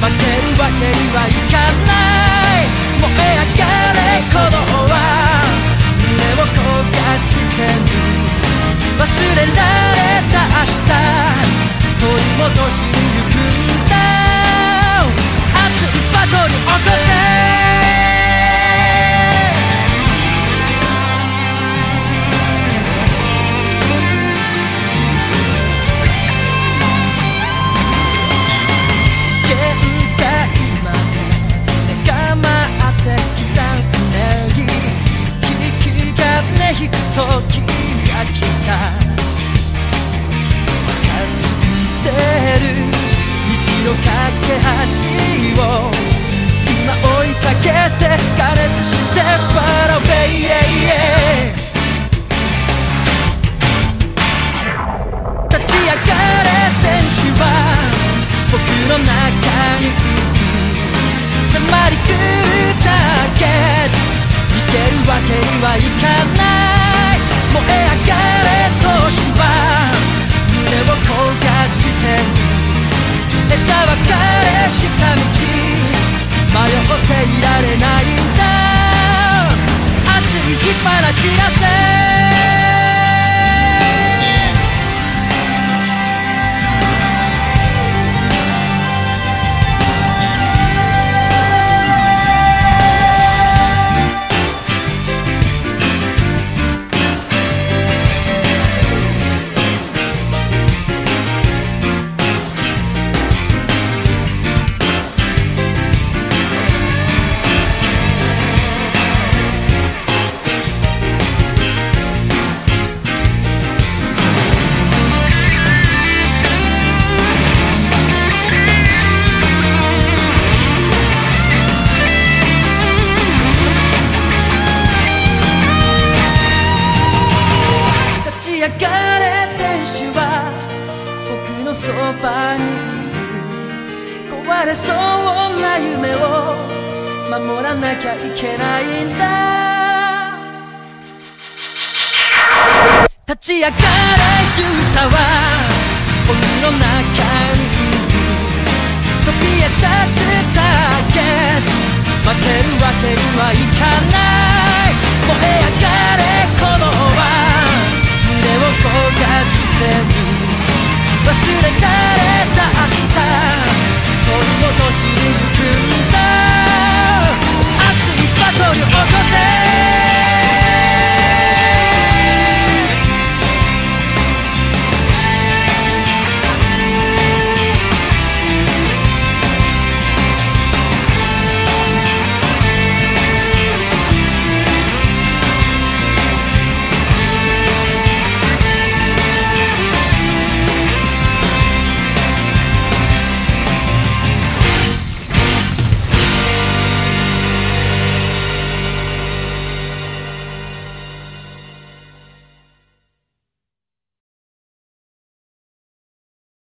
けるわけにはいかない。け橋を今追いかけて加熱してパラベイ立ち上がれ選手は僕の中にいる迫り来るターゲット逃げるわけにはいかない燃え上がれ都市は胸を焦がして。る枝分かれした道迷っていられないんだ熱い火花散らせそばにいる壊れそうな夢を守らなきゃいけないんだ。立ち上がれ勇者は僕の中にいる。そびえ立つだけ。負けるわけにはいかない。